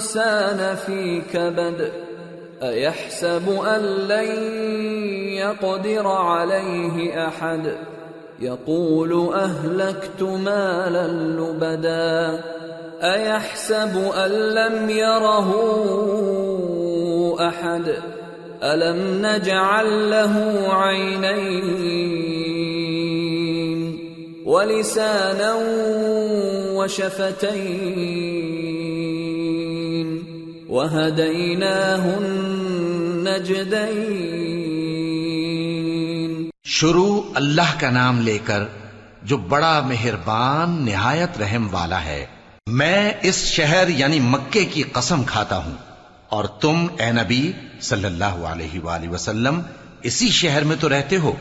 الإنسان في كبد أيحسب أن لن يقدر عليه أحد؟ يقول أهلكت مالا لبدا. أيحسب أن لم يره أحد؟ ألم نجعل له عينين ولسانا وشفتين؟ شروع اللہ کا نام لے کر جو بڑا مہربان نہایت رحم والا ہے، میں اس شہر یعنی مکے کی قسم کھاتا ہوں۔ اور تم اے نبی صلی اللہ علیہ وآلہ وسلم، اسی شہر میں تو رہتے ہو۔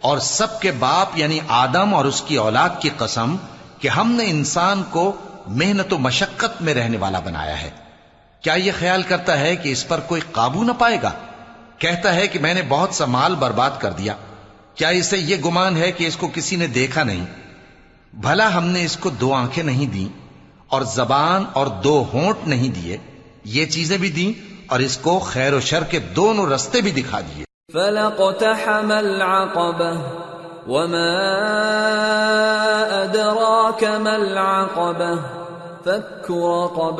اور سب کے باپ یعنی آدم اور اس کی اولاد کی قسم کہ ہم نے انسان کو محنت و مشقت میں رہنے والا بنایا ہے۔ کیا یہ خیال کرتا ہے کہ اس پر کوئی قابو نہ پائے گا؟ کہتا ہے کہ میں نے بہت سا مال برباد کر دیا۔ کیا اسے یہ گمان ہے کہ اس کو کسی نے دیکھا نہیں؟ بھلا ہم نے اس کو دو آنکھیں نہیں دی اور زبان اور دو ہونٹ نہیں دیے، یہ چیزیں بھی دیں اور اس کو خیر و شر کے دونوں رستے بھی دکھا دیے۔ فلقتحم وما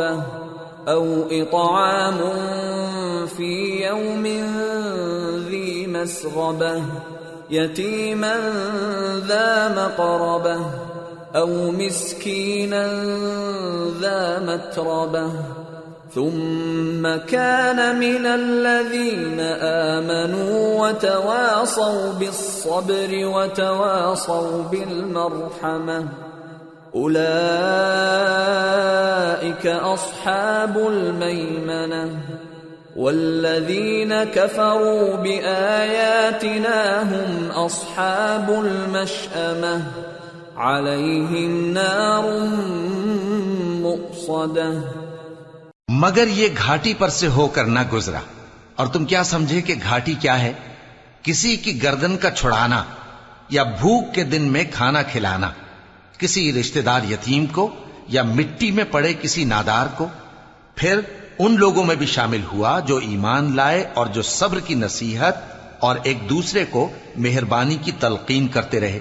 ما أو إطعام في يوم ذي مسغبة، يتيما ذا مقربة، أو مسكينا ذا متربة. ثم كان من الذين آمنوا وتواصوا بالصبر وتواصوا بالمرحمة. أولئك أصحاب الميمنة والذين كفروا بآياتنا هم أصحاب المشأمة عليهم نار مؤصده مگر یہ گھاٹی پر سے ہو کر نہ گزرا۔ اور تم کیا سمجھے کہ گھاٹی کیا ہے؟ کسی کی گردن کا چھڑانا یا بھوک کے دن میں کھانا کھلانا۔ کسی رشتہ دار یتیم کو یا مٹی میں پڑے کسی نادار کو، پھر ان لوگوں میں بھی شامل ہوا جو ایمان لائے اور جو صبر کی نصیحت اور ایک دوسرے کو مہربانی کی تلقین کرتے رہے۔